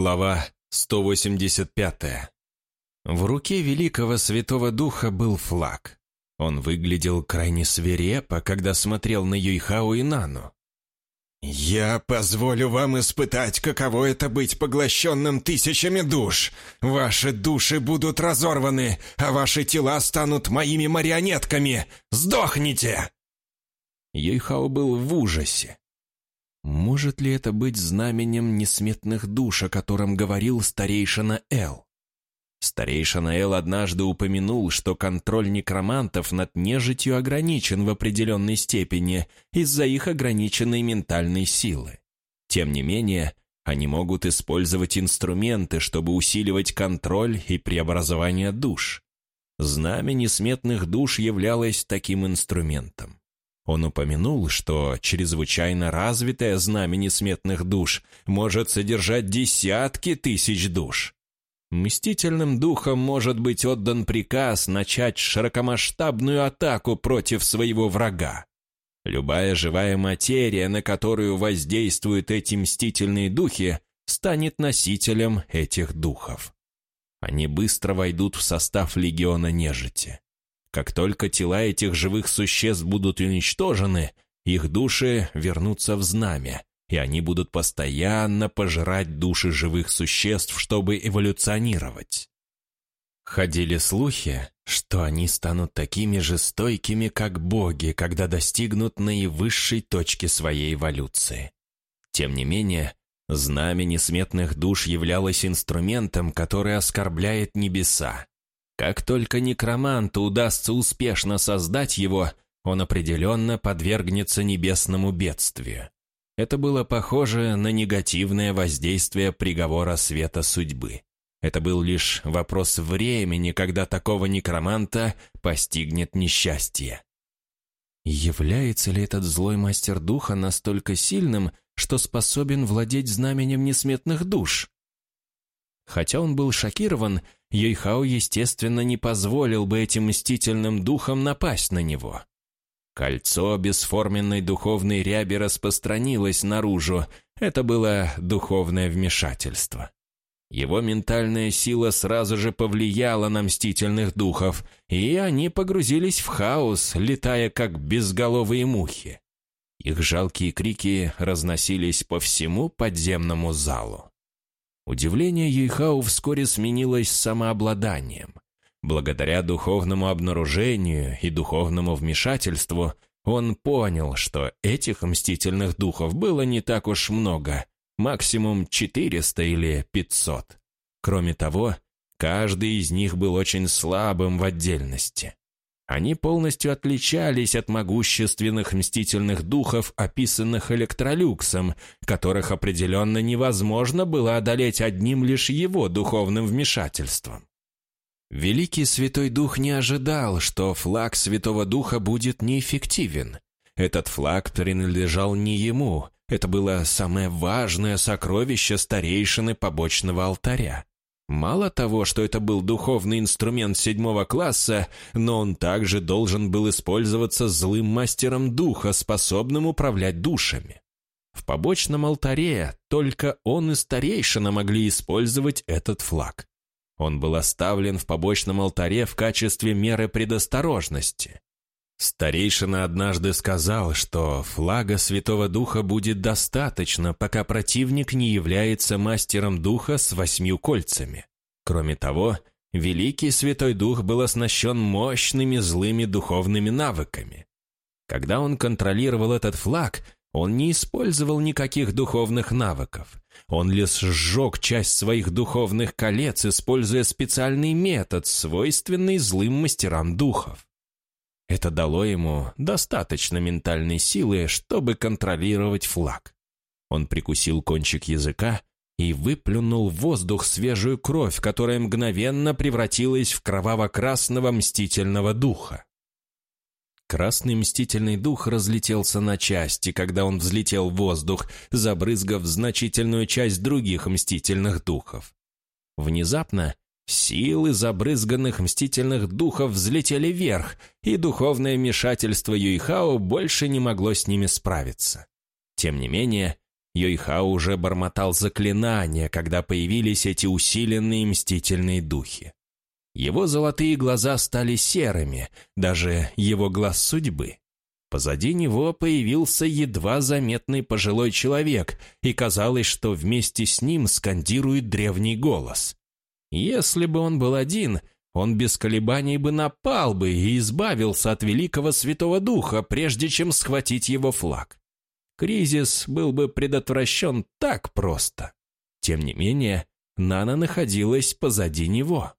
Глава 185. В руке великого Святого Духа был флаг. Он выглядел крайне свирепо, когда смотрел на Юйхао и Нану. «Я позволю вам испытать, каково это быть поглощенным тысячами душ. Ваши души будут разорваны, а ваши тела станут моими марионетками. Сдохните!» Юйхао был в ужасе. Может ли это быть знаменем несметных душ, о котором говорил старейшина Эл? Старейшина Эл однажды упомянул, что контроль некромантов над нежитью ограничен в определенной степени из-за их ограниченной ментальной силы. Тем не менее, они могут использовать инструменты, чтобы усиливать контроль и преобразование душ. Знамя несметных душ являлось таким инструментом. Он упомянул, что чрезвычайно развитое знамя несметных душ может содержать десятки тысяч душ. Мстительным духом может быть отдан приказ начать широкомасштабную атаку против своего врага. Любая живая материя, на которую воздействуют эти мстительные духи, станет носителем этих духов. Они быстро войдут в состав легиона нежити. Как только тела этих живых существ будут уничтожены, их души вернутся в знамя, и они будут постоянно пожирать души живых существ, чтобы эволюционировать. Ходили слухи, что они станут такими же стойкими, как боги, когда достигнут наивысшей точки своей эволюции. Тем не менее, знамя несметных душ являлось инструментом, который оскорбляет небеса, как только некроманту удастся успешно создать его, он определенно подвергнется небесному бедствию. Это было похоже на негативное воздействие приговора света судьбы. Это был лишь вопрос времени, когда такого некроманта постигнет несчастье. Является ли этот злой мастер духа настолько сильным, что способен владеть знаменем несметных душ? Хотя он был шокирован, Юйхао, естественно, не позволил бы этим мстительным духам напасть на него. Кольцо бесформенной духовной ряби распространилось наружу. Это было духовное вмешательство. Его ментальная сила сразу же повлияла на мстительных духов, и они погрузились в хаос, летая как безголовые мухи. Их жалкие крики разносились по всему подземному залу. Удивление Юйхау вскоре сменилось самообладанием. Благодаря духовному обнаружению и духовному вмешательству он понял, что этих мстительных духов было не так уж много, максимум 400 или 500. Кроме того, каждый из них был очень слабым в отдельности. Они полностью отличались от могущественных мстительных духов, описанных Электролюксом, которых определенно невозможно было одолеть одним лишь его духовным вмешательством. Великий Святой Дух не ожидал, что флаг Святого Духа будет неэффективен. Этот флаг принадлежал не ему, это было самое важное сокровище старейшины побочного алтаря. Мало того, что это был духовный инструмент седьмого класса, но он также должен был использоваться злым мастером духа, способным управлять душами. В побочном алтаре только он и старейшина могли использовать этот флаг. Он был оставлен в побочном алтаре в качестве меры предосторожности. Старейшина однажды сказал, что флага Святого Духа будет достаточно, пока противник не является мастером Духа с восьмью кольцами. Кроме того, Великий Святой Дух был оснащен мощными злыми духовными навыками. Когда он контролировал этот флаг, он не использовал никаких духовных навыков. Он лишь сжег часть своих духовных колец, используя специальный метод, свойственный злым мастерам духов. Это дало ему достаточно ментальной силы, чтобы контролировать флаг. Он прикусил кончик языка и выплюнул в воздух свежую кровь, которая мгновенно превратилась в кроваво-красного мстительного духа. Красный мстительный дух разлетелся на части, когда он взлетел в воздух, забрызгав значительную часть других мстительных духов. Внезапно Силы забрызганных мстительных духов взлетели вверх, и духовное вмешательство Юйхао больше не могло с ними справиться. Тем не менее, Йойхао уже бормотал заклинания, когда появились эти усиленные мстительные духи. Его золотые глаза стали серыми, даже его глаз судьбы. Позади него появился едва заметный пожилой человек, и казалось, что вместе с ним скандирует древний голос. Если бы он был один, он без колебаний бы напал бы и избавился от великого Святого Духа, прежде чем схватить его флаг. Кризис был бы предотвращен так просто. Тем не менее, Нана находилась позади него.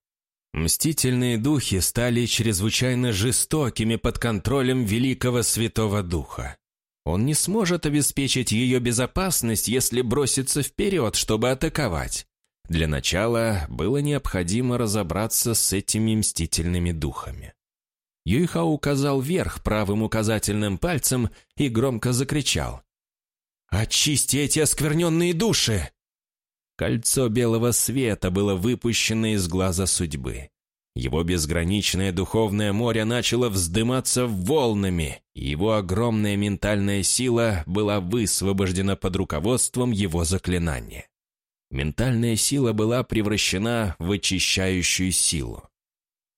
Мстительные духи стали чрезвычайно жестокими под контролем Великого Святого Духа. Он не сможет обеспечить ее безопасность, если бросится вперед, чтобы атаковать. Для начала было необходимо разобраться с этими мстительными духами. Юйха указал вверх правым указательным пальцем и громко закричал. «Очисти эти оскверненные души!» Кольцо белого света было выпущено из глаза судьбы. Его безграничное духовное море начало вздыматься волнами, и его огромная ментальная сила была высвобождена под руководством его заклинания. Ментальная сила была превращена в очищающую силу.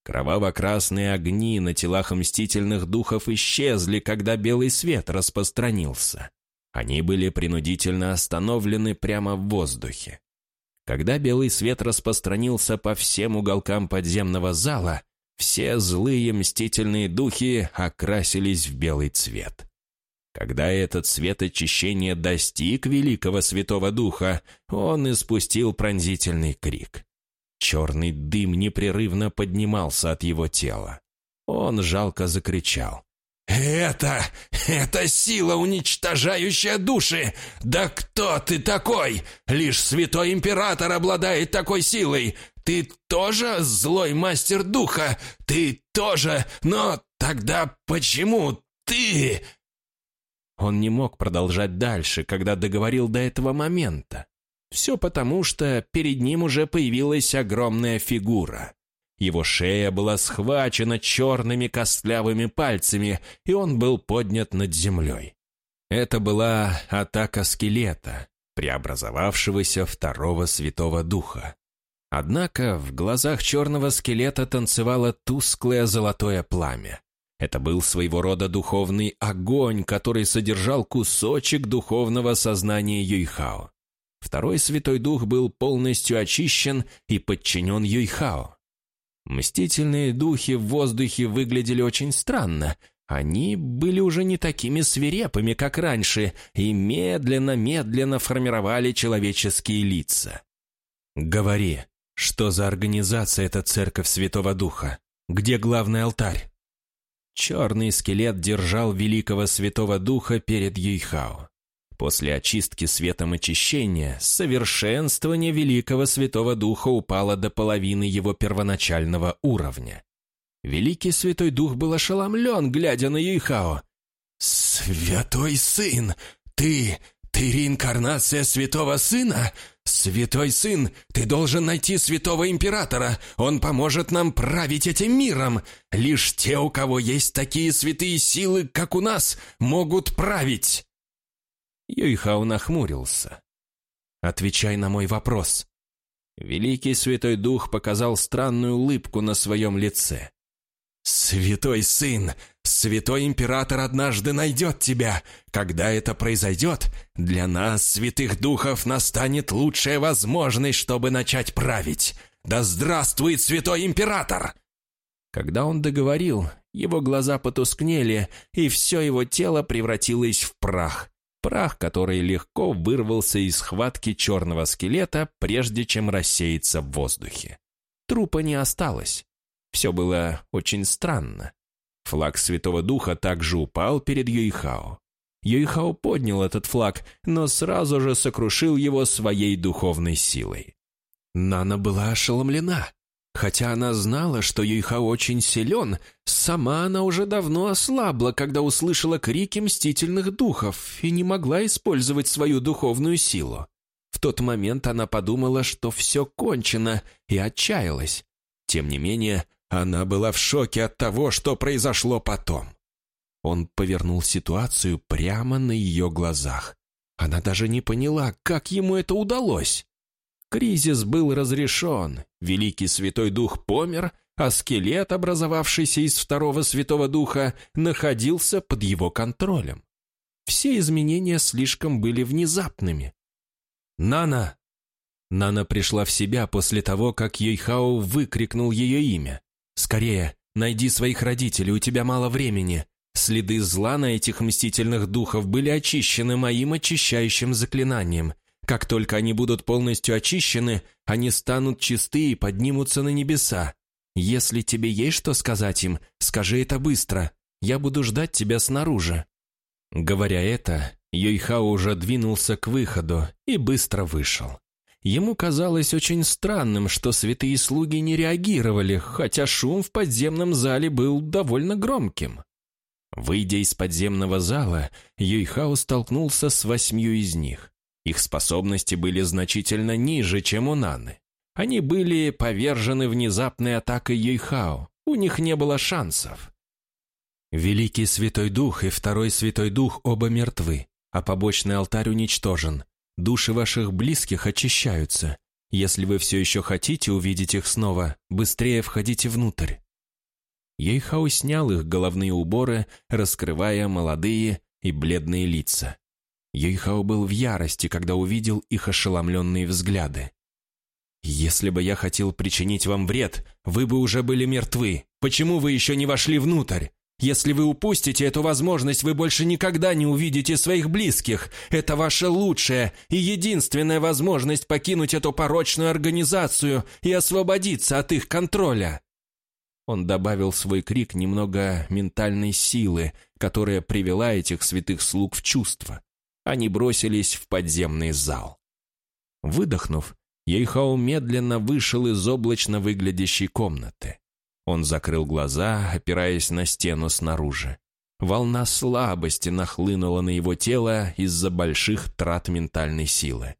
Кроваво-красные огни на телах мстительных духов исчезли, когда белый свет распространился. Они были принудительно остановлены прямо в воздухе. Когда белый свет распространился по всем уголкам подземного зала, все злые мстительные духи окрасились в белый цвет. Когда этот свет очищения достиг великого святого духа, он испустил пронзительный крик. Черный дым непрерывно поднимался от его тела. Он жалко закричал. «Это... это сила, уничтожающая души! Да кто ты такой? Лишь святой император обладает такой силой! Ты тоже злой мастер духа? Ты тоже... Но тогда почему ты...» Он не мог продолжать дальше, когда договорил до этого момента. Все потому, что перед ним уже появилась огромная фигура. Его шея была схвачена черными костлявыми пальцами, и он был поднят над землей. Это была атака скелета, преобразовавшегося второго святого духа. Однако в глазах черного скелета танцевало тусклое золотое пламя. Это был своего рода духовный огонь, который содержал кусочек духовного сознания Юйхао. Второй Святой Дух был полностью очищен и подчинен Юйхао. Мстительные духи в воздухе выглядели очень странно. Они были уже не такими свирепыми, как раньше, и медленно-медленно формировали человеческие лица. «Говори, что за организация эта Церковь Святого Духа? Где главный алтарь?» Черный скелет держал великого Святого Духа перед Юйхао. После очистки светом очищения, совершенствование Великого Святого Духа упало до половины его первоначального уровня. Великий Святой Дух был ошеломлен, глядя на Юйхао. «Святой Сын! Ты... ты реинкарнация Святого Сына? Святой Сын, ты должен найти Святого Императора! Он поможет нам править этим миром! Лишь те, у кого есть такие святые силы, как у нас, могут править!» Юйхао нахмурился. «Отвечай на мой вопрос». Великий Святой Дух показал странную улыбку на своем лице. «Святой Сын, Святой Император однажды найдет тебя. Когда это произойдет, для нас, святых духов, настанет лучшая возможность, чтобы начать править. Да здравствует Святой Император!» Когда он договорил, его глаза потускнели, и все его тело превратилось в прах прах, который легко вырвался из схватки черного скелета, прежде чем рассеяться в воздухе. Трупа не осталось. Все было очень странно. Флаг Святого Духа также упал перед Юйхао. Юйхао поднял этот флаг, но сразу же сокрушил его своей духовной силой. Нана была ошеломлена. Хотя она знала, что Юйха очень силен, сама она уже давно ослабла, когда услышала крики мстительных духов и не могла использовать свою духовную силу. В тот момент она подумала, что все кончено, и отчаялась. Тем не менее, она была в шоке от того, что произошло потом. Он повернул ситуацию прямо на ее глазах. Она даже не поняла, как ему это удалось. Кризис был разрешен, Великий Святой Дух помер, а скелет, образовавшийся из второго Святого Духа, находился под его контролем. Все изменения слишком были внезапными. «Нана!» Нана пришла в себя после того, как Йойхао выкрикнул ее имя. «Скорее, найди своих родителей, у тебя мало времени. Следы зла на этих мстительных духов были очищены моим очищающим заклинанием. Как только они будут полностью очищены, они станут чисты и поднимутся на небеса. Если тебе есть что сказать им, скажи это быстро. Я буду ждать тебя снаружи». Говоря это, Йойхао уже двинулся к выходу и быстро вышел. Ему казалось очень странным, что святые слуги не реагировали, хотя шум в подземном зале был довольно громким. Выйдя из подземного зала, Юйхао столкнулся с восьмью из них. Их способности были значительно ниже, чем у Наны. Они были повержены внезапной атакой Юйхао. У них не было шансов. Великий Святой Дух и Второй Святой Дух оба мертвы, а побочный алтарь уничтожен. Души ваших близких очищаются. Если вы все еще хотите увидеть их снова, быстрее входите внутрь. Ейхау снял их головные уборы, раскрывая молодые и бледные лица. Ейхау был в ярости, когда увидел их ошеломленные взгляды. «Если бы я хотел причинить вам вред, вы бы уже были мертвы. Почему вы еще не вошли внутрь? Если вы упустите эту возможность, вы больше никогда не увидите своих близких. Это ваша лучшая и единственная возможность покинуть эту порочную организацию и освободиться от их контроля». Он добавил свой крик немного ментальной силы, которая привела этих святых слуг в чувство. Они бросились в подземный зал. Выдохнув, Ейхау медленно вышел из облачно выглядящей комнаты. Он закрыл глаза, опираясь на стену снаружи. Волна слабости нахлынула на его тело из-за больших трат ментальной силы.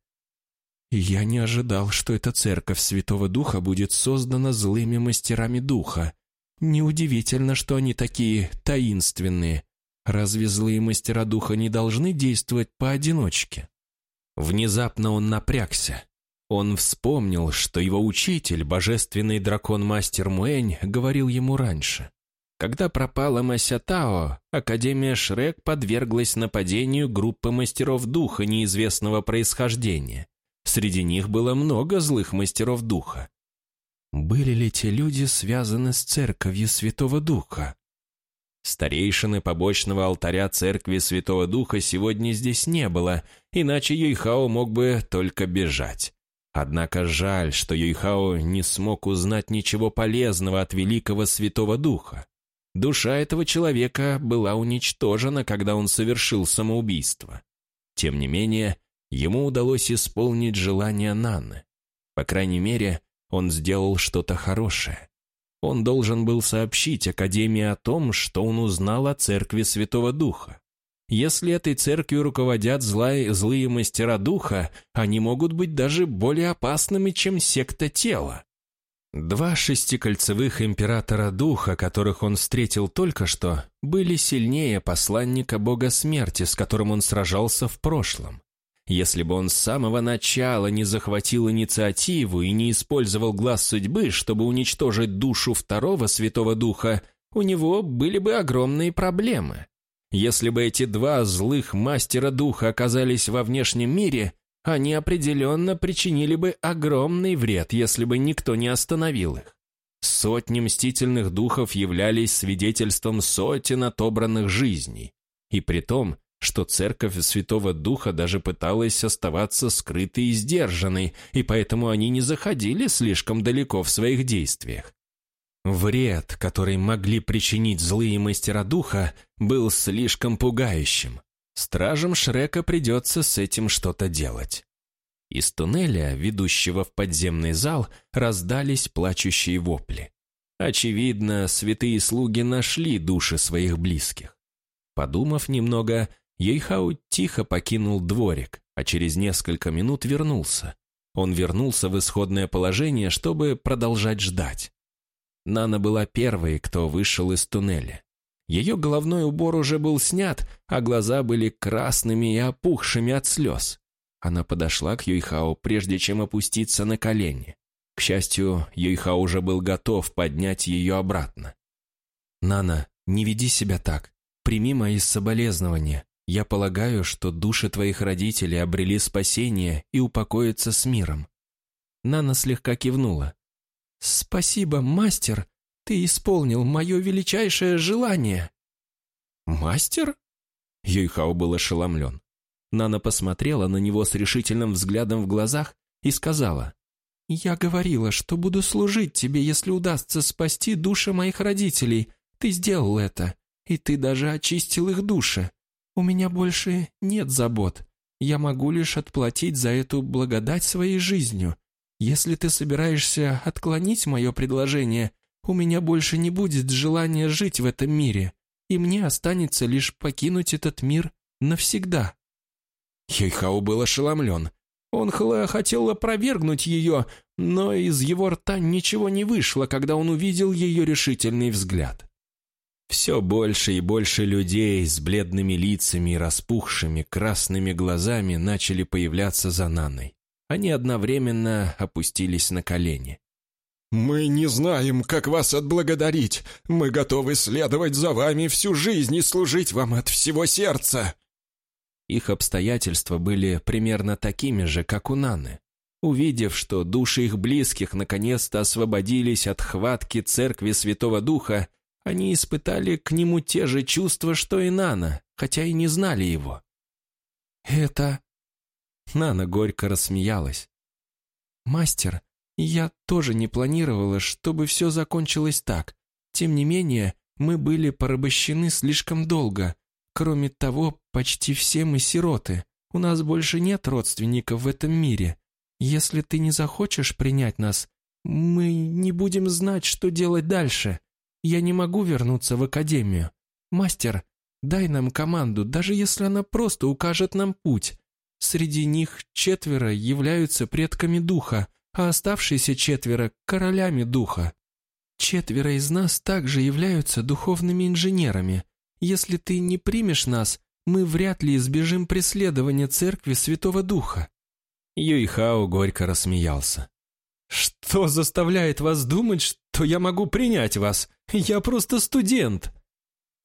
«Я не ожидал, что эта церковь Святого Духа будет создана злыми мастерами Духа. Неудивительно, что они такие таинственные. Разве злые мастера Духа не должны действовать поодиночке?» Внезапно он напрягся. Он вспомнил, что его учитель, божественный дракон-мастер Муэнь, говорил ему раньше. Когда пропала Мася Тао, Академия Шрек подверглась нападению группы мастеров духа неизвестного происхождения. Среди них было много злых мастеров духа. Были ли те люди связаны с церковью Святого Духа? Старейшины побочного алтаря церкви Святого Духа сегодня здесь не было, иначе Юйхао мог бы только бежать. Однако жаль, что Юйхао не смог узнать ничего полезного от великого Святого Духа. Душа этого человека была уничтожена, когда он совершил самоубийство. Тем не менее, ему удалось исполнить желание Наны. По крайней мере, он сделал что-то хорошее. Он должен был сообщить Академии о том, что он узнал о Церкви Святого Духа. Если этой церковью руководят злые, злые мастера духа, они могут быть даже более опасными, чем секта тела. Два шестикольцевых императора духа, которых он встретил только что, были сильнее посланника бога смерти, с которым он сражался в прошлом. Если бы он с самого начала не захватил инициативу и не использовал глаз судьбы, чтобы уничтожить душу второго святого духа, у него были бы огромные проблемы. Если бы эти два злых мастера духа оказались во внешнем мире, они определенно причинили бы огромный вред, если бы никто не остановил их. Сотни мстительных духов являлись свидетельством сотен отобранных жизней. И при том, что церковь Святого Духа даже пыталась оставаться скрытой и сдержанной, и поэтому они не заходили слишком далеко в своих действиях. Вред, который могли причинить злые мастера духа, был слишком пугающим. Стражам Шрека придется с этим что-то делать. Из туннеля, ведущего в подземный зал, раздались плачущие вопли. Очевидно, святые слуги нашли души своих близких. Подумав немного, Ейхау тихо покинул дворик, а через несколько минут вернулся. Он вернулся в исходное положение, чтобы продолжать ждать. Нана была первой, кто вышел из туннеля. Ее головной убор уже был снят, а глаза были красными и опухшими от слез. Она подошла к Юйхао, прежде чем опуститься на колени. К счастью, Юйхао уже был готов поднять ее обратно. «Нана, не веди себя так. Прими мои соболезнования. Я полагаю, что души твоих родителей обрели спасение и упокоятся с миром». Нана слегка кивнула. «Спасибо, мастер. Ты исполнил мое величайшее желание». «Мастер?» Юйхао был ошеломлен. Нана посмотрела на него с решительным взглядом в глазах и сказала, «Я говорила, что буду служить тебе, если удастся спасти души моих родителей. Ты сделал это, и ты даже очистил их души. У меня больше нет забот. Я могу лишь отплатить за эту благодать своей жизнью. Если ты собираешься отклонить мое предложение, у меня больше не будет желания жить в этом мире, и мне останется лишь покинуть этот мир навсегда». Хейхао был ошеломлен. Он хотел опровергнуть ее, но из его рта ничего не вышло, когда он увидел ее решительный взгляд. Все больше и больше людей с бледными лицами и распухшими красными глазами начали появляться за Наной. Они одновременно опустились на колени. «Мы не знаем, как вас отблагодарить. Мы готовы следовать за вами всю жизнь и служить вам от всего сердца». Их обстоятельства были примерно такими же, как у Наны. Увидев, что души их близких наконец-то освободились от хватки Церкви Святого Духа, они испытали к нему те же чувства, что и Нана, хотя и не знали его. «Это...» Нана горько рассмеялась. «Мастер, я тоже не планировала, чтобы все закончилось так. Тем не менее, мы были порабощены слишком долго. Кроме того, почти все мы сироты. У нас больше нет родственников в этом мире. Если ты не захочешь принять нас, мы не будем знать, что делать дальше. Я не могу вернуться в академию. Мастер, дай нам команду, даже если она просто укажет нам путь. Среди них четверо являются предками духа, а оставшиеся четверо – королями духа. Четверо из нас также являются духовными инженерами. Если ты не примешь нас, мы вряд ли избежим преследования Церкви Святого Духа». Юйхао горько рассмеялся. «Что заставляет вас думать, что я могу принять вас? Я просто студент!»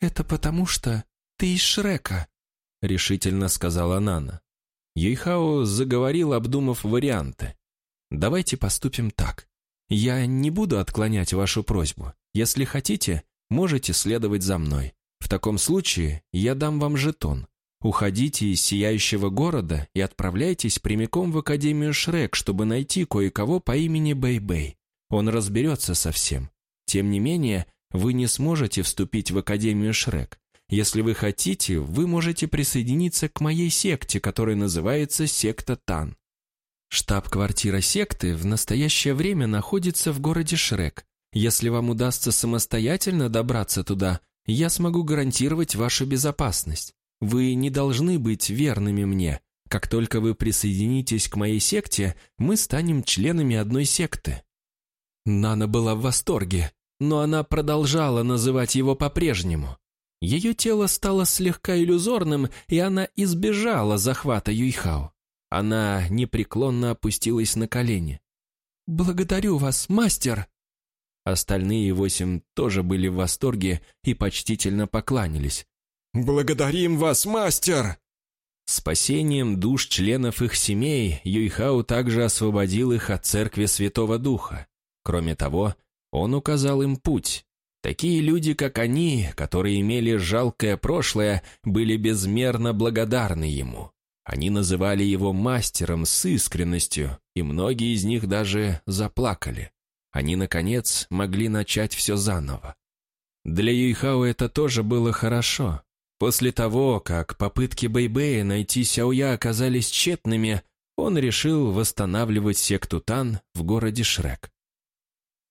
«Это потому что ты из Шрека», — решительно сказала Нана. Юйхао заговорил, обдумав варианты. Давайте поступим так. Я не буду отклонять вашу просьбу. Если хотите, можете следовать за мной. В таком случае я дам вам жетон. Уходите из сияющего города и отправляйтесь прямиком в Академию Шрек, чтобы найти кое-кого по имени Бэй-Бэй. Он разберется со всем. Тем не менее, вы не сможете вступить в Академию Шрек. Если вы хотите, вы можете присоединиться к моей секте, которая называется секта Тан. Штаб-квартира секты в настоящее время находится в городе Шрек. Если вам удастся самостоятельно добраться туда, я смогу гарантировать вашу безопасность. Вы не должны быть верными мне. Как только вы присоединитесь к моей секте, мы станем членами одной секты». Нана была в восторге, но она продолжала называть его по-прежнему. Ее тело стало слегка иллюзорным, и она избежала захвата Юйхао. Она непреклонно опустилась на колени. «Благодарю вас, мастер!» Остальные восемь тоже были в восторге и почтительно покланялись. «Благодарим вас, мастер!» Спасением душ членов их семей Юйхау также освободил их от церкви Святого Духа. Кроме того, он указал им путь. Такие люди, как они, которые имели жалкое прошлое, были безмерно благодарны ему. Они называли его мастером с искренностью, и многие из них даже заплакали. Они, наконец, могли начать все заново. Для Юйхао это тоже было хорошо. После того, как попытки Бэйбэя найти Сяоя оказались тщетными, он решил восстанавливать секту Тан в городе Шрек.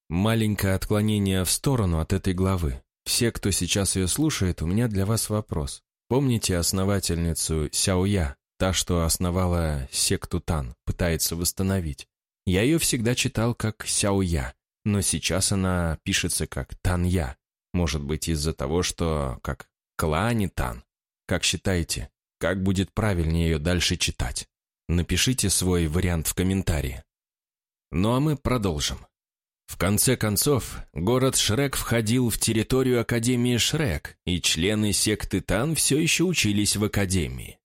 Маленькое отклонение в сторону от этой главы. Все, кто сейчас ее слушает, у меня для вас вопрос. Помните основательницу Сяоя, Та, что основала секту Тан, пытается восстановить. Я ее всегда читал как Сяоя, но сейчас она пишется как Танья. Может быть, из-за того, что как Клани Тан. Как считаете, как будет правильнее ее дальше читать? Напишите свой вариант в комментарии. Ну а мы продолжим. В конце концов, город Шрек входил в территорию Академии Шрек, и члены секты Тан все еще учились в Академии.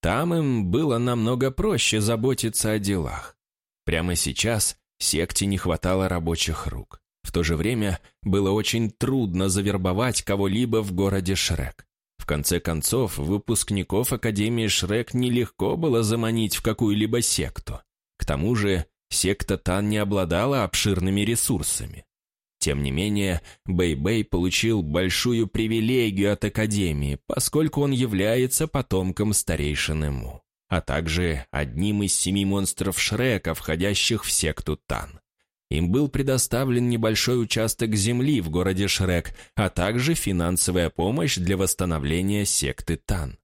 Там им было намного проще заботиться о делах. Прямо сейчас секте не хватало рабочих рук. В то же время было очень трудно завербовать кого-либо в городе Шрек. В конце концов, выпускников Академии Шрек нелегко было заманить в какую-либо секту. К тому же, секта Тан не обладала обширными ресурсами. Тем не менее, Бэй-Бэй получил большую привилегию от Академии, поскольку он является потомком старейшины Му, а также одним из семи монстров Шрека, входящих в секту Тан. Им был предоставлен небольшой участок земли в городе Шрек, а также финансовая помощь для восстановления секты Тан.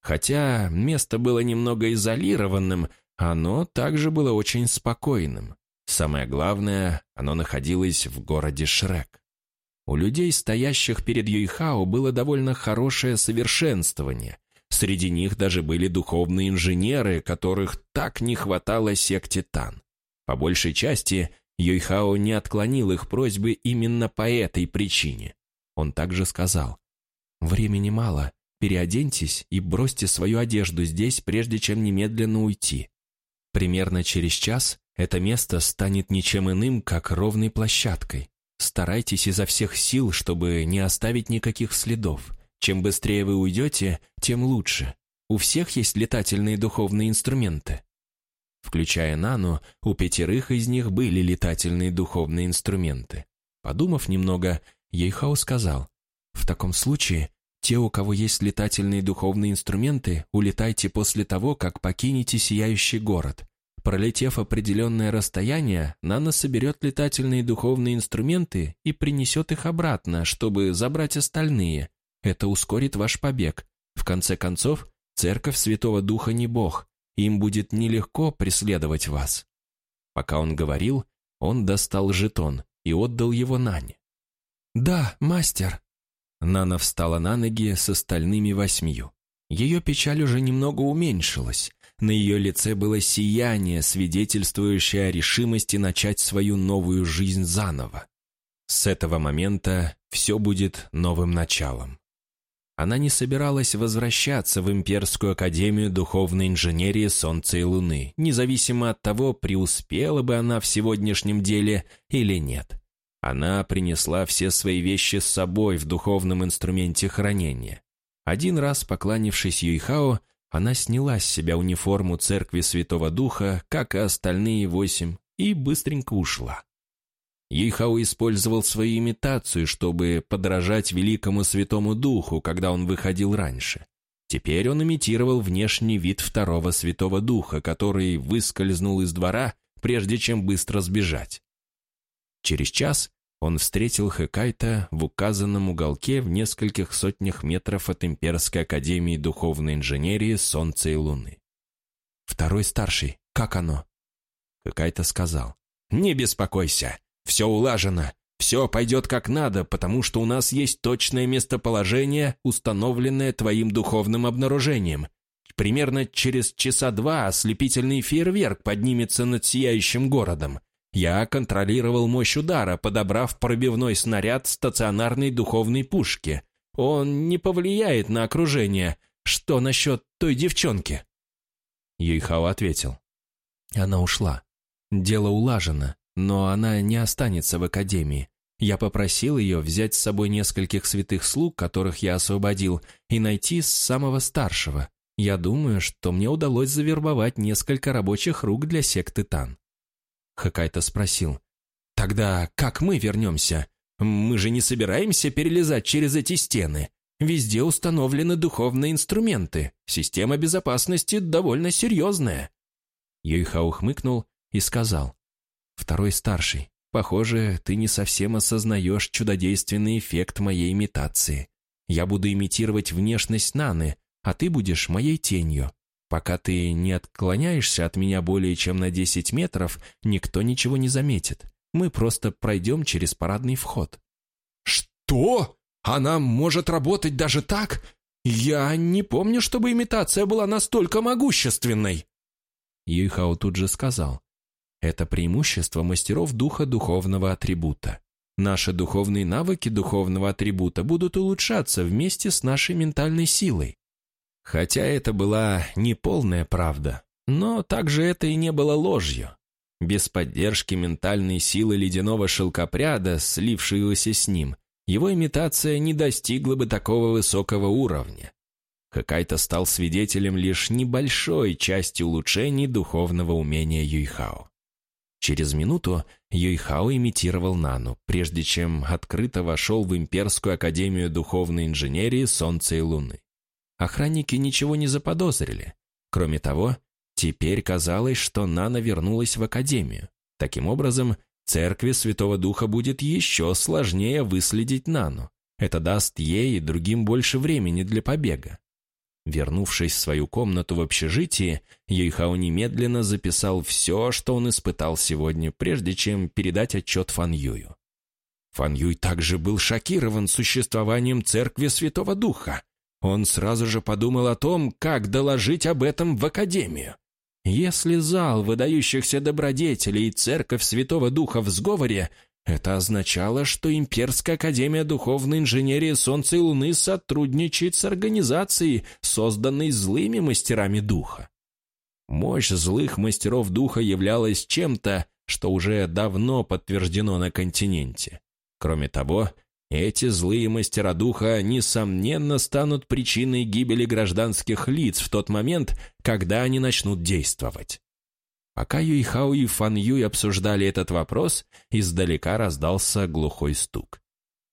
Хотя место было немного изолированным, оно также было очень спокойным. Самое главное, оно находилось в городе Шрек. У людей, стоящих перед Юйхао, было довольно хорошее совершенствование. Среди них даже были духовные инженеры, которых так не хватало секте Тан. По большей части, Юйхао не отклонил их просьбы именно по этой причине. Он также сказал, «Времени мало, переоденьтесь и бросьте свою одежду здесь, прежде чем немедленно уйти. Примерно через час это место станет ничем иным, как ровной площадкой. Старайтесь изо всех сил, чтобы не оставить никаких следов. Чем быстрее вы уйдете, тем лучше. У всех есть летательные духовные инструменты. Включая Нану, у пятерых из них были летательные духовные инструменты. Подумав немного, Ейхау сказал, «В таком случае, те, у кого есть летательные духовные инструменты, улетайте после того, как покинете сияющий город. Пролетев определенное расстояние, Нана соберет летательные духовные инструменты и принесет их обратно, чтобы забрать остальные. Это ускорит ваш побег. В конце концов, Церковь Святого Духа не Бог, им будет нелегко преследовать вас». Пока он говорил, он достал жетон и отдал его Нане. «Да, мастер». Нана встала на ноги с остальными восьмью. Ее печаль уже немного уменьшилась. На ее лице было сияние, свидетельствующее о решимости начать свою новую жизнь заново. С этого момента все будет новым началом. Она не собиралась возвращаться в Имперскую Академию Духовной Инженерии Солнца и Луны, независимо от того, преуспела бы она в сегодняшнем деле или нет. Она принесла все свои вещи с собой в духовном инструменте хранения. Один раз, поклонившись Юйхао, она сняла с себя униформу Церкви Святого Духа, как и остальные восемь, и быстренько ушла. Ейхау использовал свою имитацию, чтобы подражать великому Святому Духу, когда он выходил раньше. Теперь он имитировал внешний вид второго Святого Духа, который выскользнул из двора, прежде чем быстро сбежать. Через час он встретил Хэкайта в указанном уголке в нескольких сотнях метров от Имперской Академии Духовной Инженерии Солнца и Луны. «Второй старший, как оно?» Хэкайта сказал. «Не беспокойся, все улажено. Все пойдет как надо, потому что у нас есть точное местоположение, установленное твоим духовным обнаружением. Примерно через часа два ослепительный фейерверк поднимется над сияющим городом. Я контролировал мощь удара, подобрав пробивной снаряд стационарной духовной пушки. Он не повлияет на окружение. Что насчет той девчонки?» Юйхао ответил. «Она ушла. Дело улажено. Но она не останется в академии. Я попросил ее взять с собой нескольких святых слуг, которых я освободил, и найти самого старшего. Я думаю, что мне удалось завербовать несколько рабочих рук для секты Тан. Хакайта спросил. «Тогда как мы вернемся? Мы же не собираемся перелезать через эти стены. Везде установлены духовные инструменты. Система безопасности довольно серьезная». Юйхао хмыкнул и сказал. Второй старший. Похоже, ты не совсем осознаешь чудодейственный эффект моей имитации. Я буду имитировать внешность Наны, а ты будешь моей тенью. Пока ты не отклоняешься от меня более чем на 10 метров, никто ничего не заметит. Мы просто пройдем через парадный вход». «Что? Она может работать даже так? Я не помню, чтобы имитация была настолько могущественной. Юйхао тут же сказал. Это преимущество мастеров духа духовного атрибута. Наши духовные навыки духовного атрибута будут улучшаться вместе с нашей ментальной силой. Хотя это была не полная правда, но также это и не было ложью. Без поддержки ментальной силы ледяного шелкопряда, слившегося с ним, его имитация не достигла бы такого высокого уровня. Хакайто стал свидетелем лишь небольшой части улучшений духовного умения Юйхао. Через минуту Юйхао имитировал Нану, прежде чем открыто вошел в Имперскую Академию Духовной Инженерии Солнца и Луны. Охранники ничего не заподозрили. Кроме того, теперь казалось, что Нана вернулась в Академию. Таким образом, Церкви Святого Духа будет еще сложнее выследить Нану. Это даст ей и другим больше времени для побега. Вернувшись в свою комнату в общежитии, Юйхао немедленно записал все, что он испытал сегодня, прежде чем передать отчет Фан Юю. Фан Юй также был шокирован существованием Церкви Святого Духа. Он сразу же подумал о том, как доложить об этом в Академию. Если зал выдающихся добродетелей и церковь Святого Духа в сговоре, это означало, что Имперская Академия Духовной Инженерии Солнца и Луны сотрудничает с организацией, созданной злыми мастерами Духа. Мощь злых мастеров Духа являлась чем-то, что уже давно подтверждено на континенте. Кроме того, эти злые мастера духа, несомненно, станут причиной гибели гражданских лиц в тот момент, когда они начнут действовать. Пока Юйхао и Фан Юй обсуждали этот вопрос, издалека раздался глухой стук.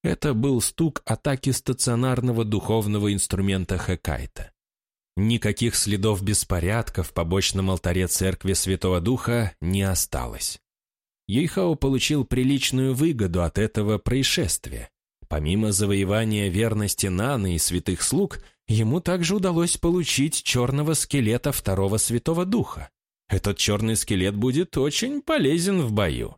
Это был стук атаки стационарного духовного инструмента Хэкайта. Никаких следов беспорядка в побочном алтаре церкви Святого Духа не осталось. Юйхао получил приличную выгоду от этого происшествия. Помимо завоевания верности Наны и святых слуг, ему также удалось получить черного скелета второго святого духа. Этот черный скелет будет очень полезен в бою.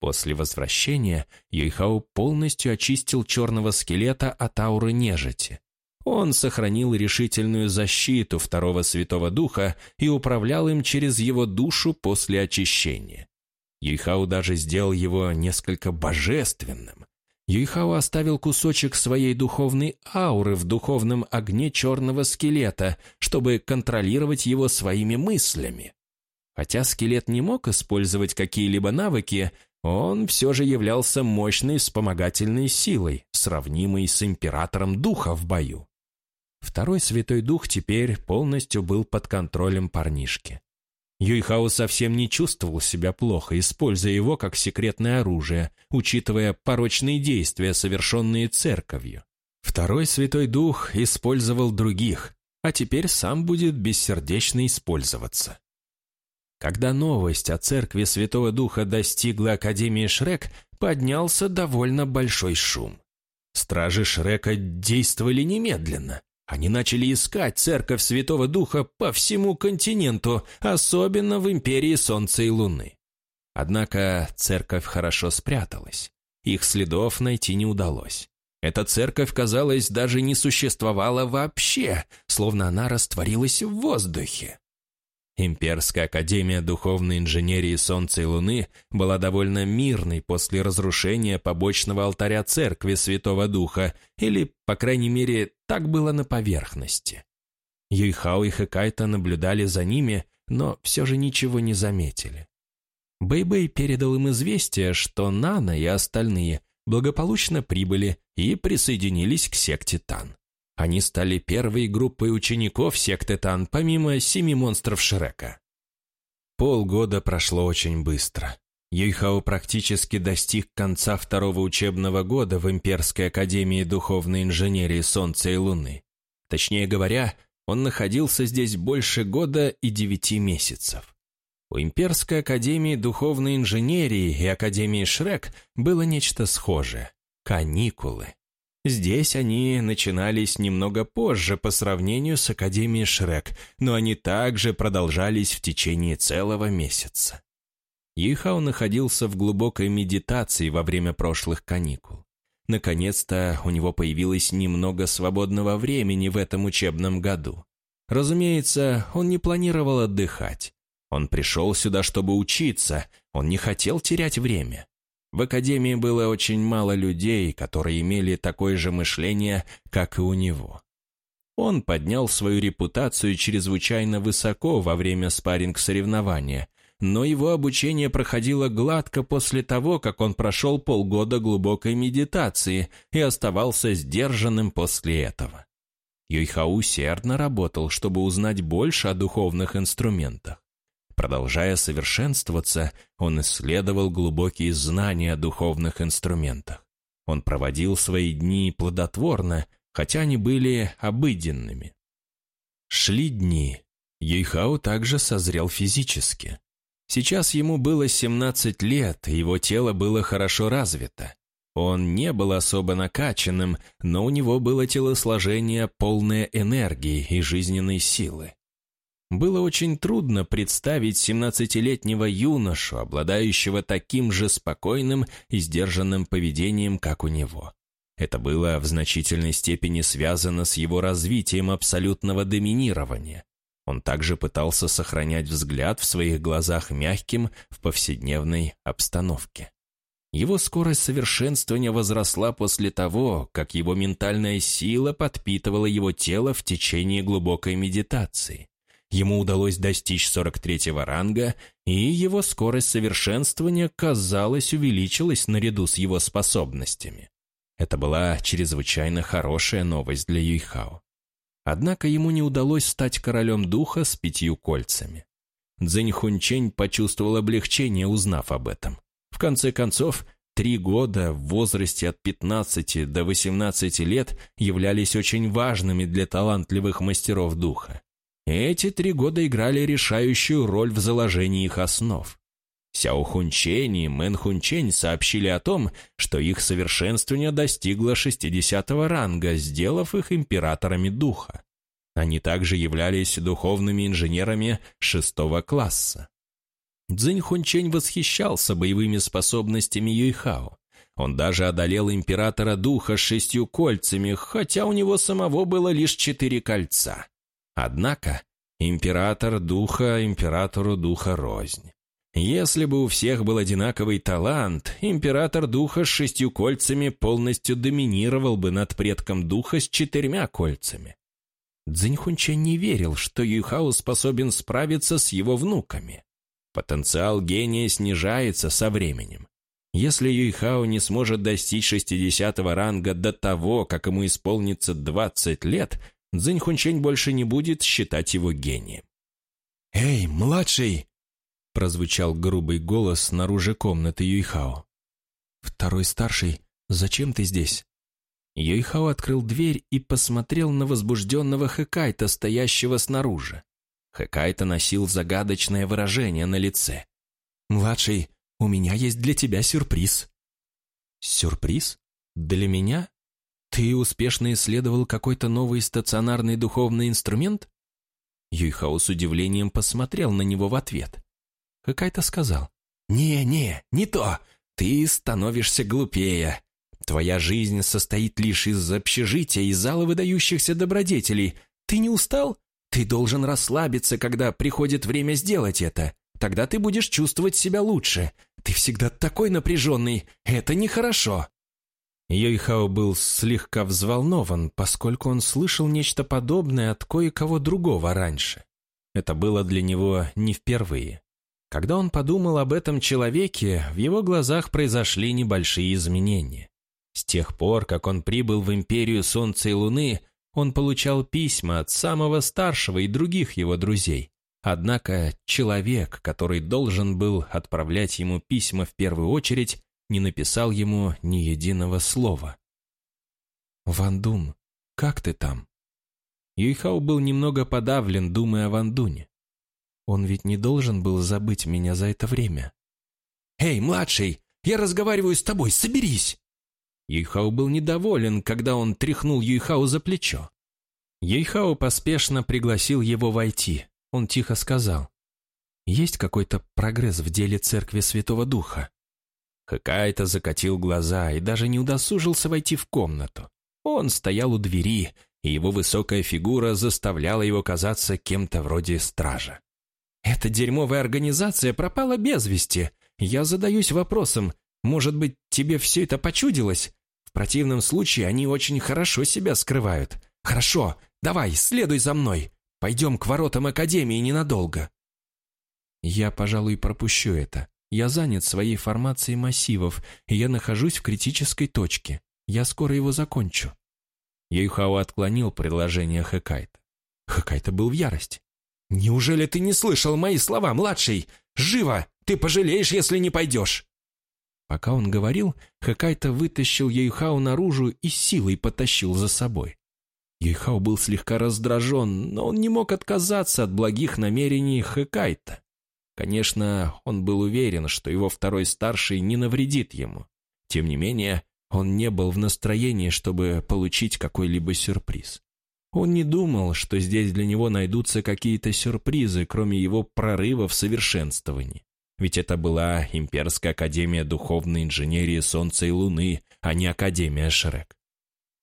После возвращения Юйхао полностью очистил черного скелета от ауры нежити. Он сохранил решительную защиту второго святого духа и управлял им через его душу после очищения. Юйхао даже сделал его несколько божественным, Юйхао оставил кусочек своей духовной ауры в духовном огне черного скелета, чтобы контролировать его своими мыслями. Хотя скелет не мог использовать какие-либо навыки, он все же являлся мощной вспомогательной силой, сравнимой с императором духа в бою. Второй святой дух теперь полностью был под контролем парнишки. Юйхао совсем не чувствовал себя плохо, используя его как секретное оружие, учитывая порочные действия, совершенные церковью. Второй Святой Дух использовал других, а теперь сам будет бессердечно использоваться. Когда новость о церкви Святого Духа достигла Академии Шрек, поднялся довольно большой шум. Стражи Шрека действовали немедленно. Они начали искать церковь Святого Духа по всему континенту, особенно в империи Солнца и Луны. Однако церковь хорошо спряталась. Их следов найти не удалось. Эта церковь, казалось, даже не существовала вообще, словно она растворилась в воздухе. Имперская академия духовной инженерии Солнца и Луны была довольно мирной после разрушения побочного алтаря церкви Святого Духа, или, по крайней мере, так было на поверхности. Юйхао и Хэкайта наблюдали за ними, но все же ничего не заметили. Бэйбэй передал им известие, что Нана и остальные благополучно прибыли и присоединились к секте Тан. Они стали первой группой учеников секты Тан, помимо семи монстров Шрека. Полгода прошло очень быстро. Юйхао практически достиг конца второго учебного года в Имперской Академии Духовной Инженерии Солнца и Луны. Точнее говоря, он находился здесь больше года и девяти месяцев. У Имперской Академии Духовной Инженерии и Академии Шрек было нечто схожее – каникулы. Здесь они начинались немного позже по сравнению с Академией Шрек, но они также продолжались в течение целого месяца. Ихау находился в глубокой медитации во время прошлых каникул. Наконец-то у него появилось немного свободного времени в этом учебном году. Разумеется, он не планировал отдыхать. Он пришел сюда, чтобы учиться, он не хотел терять время. В академии было очень мало людей, которые имели такое же мышление, как и у него. Он поднял свою репутацию чрезвычайно высоко во время спарринг-соревнования, но его обучение проходило гладко после того, как он прошел полгода глубокой медитации и оставался сдержанным после этого. Юйхау усердно работал, чтобы узнать больше о духовных инструментах. Продолжая совершенствоваться, он исследовал глубокие знания о духовных инструментах. Он проводил свои дни плодотворно, хотя они были обыденными. Шли дни. Юйхао также созрел физически. Сейчас ему было 17 лет, и его тело было хорошо развито. Он не был особо накачанным, но у него было телосложение, полное энергии и жизненной силы. Было очень трудно представить 17-летнего юношу, обладающего таким же спокойным и сдержанным поведением, как у него. Это было в значительной степени связано с его развитием абсолютного доминирования. Он также пытался сохранять взгляд в своих глазах мягким в повседневной обстановке. Его скорость совершенствования возросла после того, как его ментальная сила подпитывала его тело в течение глубокой медитации. Ему удалось достичь 43-го ранга, и его скорость совершенствования, казалось, увеличилась наряду с его способностями. Это была чрезвычайно хорошая новость для Юйхао. Однако ему не удалось стать королем духа с пятью кольцами. Хунчень почувствовал облегчение, узнав об этом. В конце концов, три года в возрасте от 15 до 18 лет являлись очень важными для талантливых мастеров духа. Эти три года играли решающую роль в заложении их основ. Сяо Хунчень и Мэн Хунчень сообщили о том, что их совершенствование достигло 60-го ранга, сделав их императорами духа. Они также являлись духовными инженерами шестого класса. Цзинь Хунчень восхищался боевыми способностями Юйхао. Он даже одолел императора духа с шестью кольцами, хотя у него самого было лишь четыре кольца. Однако император духа императору духа рознь. Если бы у всех был одинаковый талант, император духа с шестью кольцами полностью доминировал бы над предком духа с четырьмя кольцами. Цзиньхунчен не верил, что Юйхао способен справиться с его внуками. Потенциал гения снижается со временем. Если Юйхао не сможет достичь 60-го ранга до того, как ему исполнится 20 лет, Цзинь Хунчень больше не будет считать его гением. «Эй, младший!» — прозвучал грубый голос снаружи комнаты Юйхао. «Второй старший, зачем ты здесь?» Юйхао открыл дверь и посмотрел на возбужденного Хэкайта, стоящего снаружи. Хэкайта носил загадочное выражение на лице. «Младший, у меня есть для тебя сюрприз». «Сюрприз? Для меня?» «Ты успешно исследовал какой-то новый стационарный духовный инструмент?» Юйхао с удивлением посмотрел на него в ответ. Хакайто сказал. «Не-не, не то. Ты становишься глупее. Твоя жизнь состоит лишь из общежития и зала выдающихся добродетелей. Ты не устал? Ты должен расслабиться, когда приходит время сделать это. Тогда ты будешь чувствовать себя лучше. Ты всегда такой напряженный. Это нехорошо». Йойхао был слегка взволнован, поскольку он слышал нечто подобное от кое-кого другого раньше. Это было для него не впервые. Когда он подумал об этом человеке, в его глазах произошли небольшие изменения. С тех пор, как он прибыл в империю Солнца и Луны, он получал письма от самого старшего и других его друзей. Однако человек, который должен был отправлять ему письма в первую очередь, не написал ему ни единого слова. «Ван Дун, как ты там?» Юйхао был немного подавлен, думая о Ван Дуне. Он ведь не должен был забыть меня за это время. «Эй, младший, я разговариваю с тобой, соберись!» Юйхао был недоволен, когда он тряхнул Юйхао за плечо. Юйхао поспешно пригласил его войти. Он тихо сказал, «Есть какой-то прогресс в деле Церкви Святого Духа?» Хакайта закатил глаза и даже не удосужился войти в комнату. Он стоял у двери, и его высокая фигура заставляла его казаться кем-то вроде стража. «Эта дерьмовая организация пропала без вести. Я задаюсь вопросом, может быть, тебе все это почудилось? В противном случае они очень хорошо себя скрывают. Хорошо, давай, следуй за мной. Пойдем к воротам Академии ненадолго». Я, пожалуй, пропущу это. Я занят своей формацией массивов, и я нахожусь в критической точке. Я скоро его закончу. Юйхао отклонил предложение Хэкайта. Хэкайта был в ярости. «Неужели ты не слышал мои слова, младший? Живо! Ты пожалеешь, если не пойдешь!» Пока он говорил, Хэкайта вытащил Юйхао наружу и силой потащил за собой. Юйхао был слегка раздражен, но он не мог отказаться от благих намерений Хэкайта. Конечно, он был уверен, что его второй старший не навредит ему. Тем не менее, он не был в настроении, чтобы получить какой-либо сюрприз. Он не думал, что здесь для него найдутся какие-то сюрпризы, кроме его прорыва в совершенствовании. Ведь это была Имперская Академия Духовной Инженерии Солнца и Луны, а не Академия Шрек.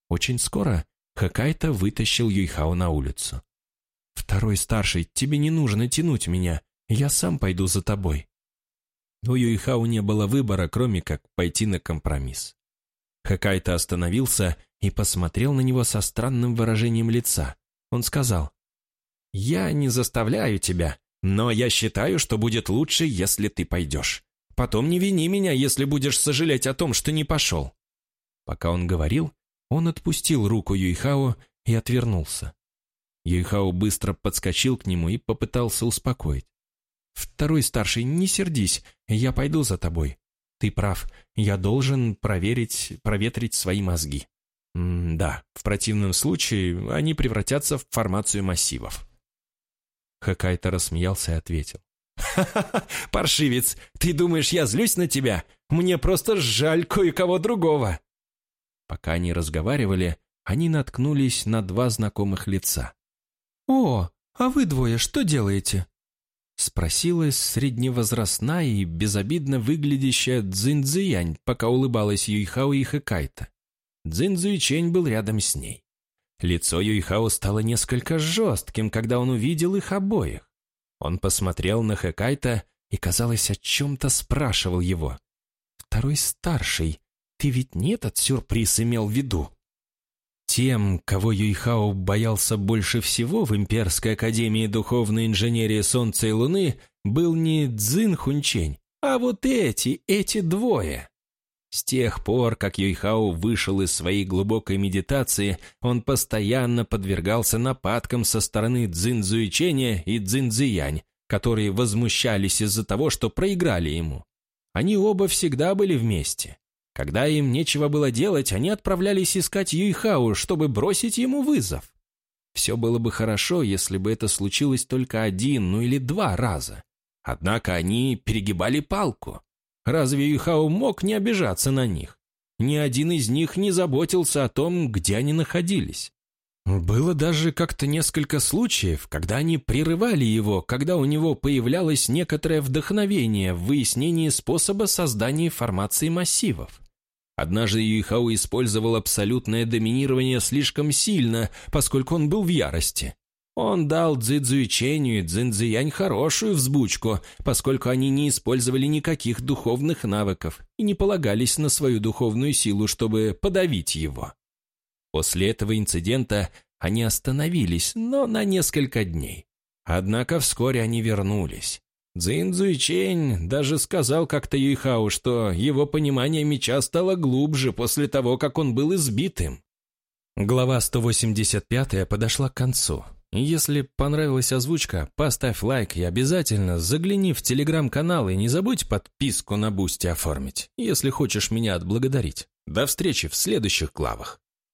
Очень скоро Хакайта вытащил Юйхао на улицу. «Второй старший, тебе не нужно тянуть меня, я сам пойду за тобой». У Юйхао не было выбора, кроме как пойти на компромисс. Хакайта остановился и посмотрел на него со странным выражением лица. Он сказал, «Я не заставляю тебя, но я считаю, что будет лучше, если ты пойдешь. Потом не вини меня, если будешь сожалеть о том, что не пошел». Пока он говорил, он отпустил руку Юйхао и отвернулся. Юйхао быстро подскочил к нему и попытался успокоить. «Второй старший, не сердись, я пойду за тобой. Ты прав, я должен проверить, проветрить свои мозги. М да, в противном случае они превратятся в формацию массивов. Хакайта рассмеялся и ответил. «Ха-ха-ха, паршивец, ты думаешь, я злюсь на тебя? Мне просто жаль кое-кого другого!» Пока они разговаривали, они наткнулись на два знакомых лица. «О, а вы двое что делаете?» Спросила средневозрастная и безобидно выглядящая Цзиньцзиянь, пока улыбалась Юйхао и Хэкайта. Цзиньцзуйчень был рядом с ней. Лицо Юйхао стало несколько жестким, когда он увидел их обоих. Он посмотрел на Хэкайта и, казалось, о чем-то спрашивал его. «Второй старший, ты ведь не этот сюрприз имел в виду?» Тем, кого Юйхао боялся больше всего в Имперской Академии Духовной Инженерии Солнца и Луны, был не Цзин Хунчень, а вот эти, эти двое. С тех пор, как Юйхао вышел из своей глубокой медитации, он постоянно подвергался нападкам со стороны Цзин Цзуиченя и Цзин Цзиянь, которые возмущались из-за того, что проиграли ему. Они оба всегда были вместе. Когда им нечего было делать, они отправлялись искать Юйхао, чтобы бросить ему вызов. Все было бы хорошо, если бы это случилось только один, ну или два раза. Однако они перегибали палку. Разве Юйхао мог не обижаться на них? Ни один из них не заботился о том, где они находились. Было даже как-то несколько случаев, когда они прерывали его, когда у него появлялось некоторое вдохновение в выяснении способа создания формации массивов. Однажды Юйхао использовал абсолютное доминирование слишком сильно, поскольку он был в ярости. Он дал Цзэцзуиченю и Цзиньцзиянь хорошую взбучку, поскольку они не использовали никаких духовных навыков и не полагались на свою духовную силу, чтобы подавить его. После этого инцидента они остановились, но на несколько дней. Однако вскоре они вернулись. Цзин Цзуйчень даже сказал как-то Юйхау, что его понимание меча стало глубже после того, как он был избитым. Глава 185 подошла к концу. Если понравилась озвучка, поставь лайк и обязательно загляни в телеграм-канал и не забудь подписку на Бусти оформить, если хочешь меня отблагодарить. До встречи в следующих главах.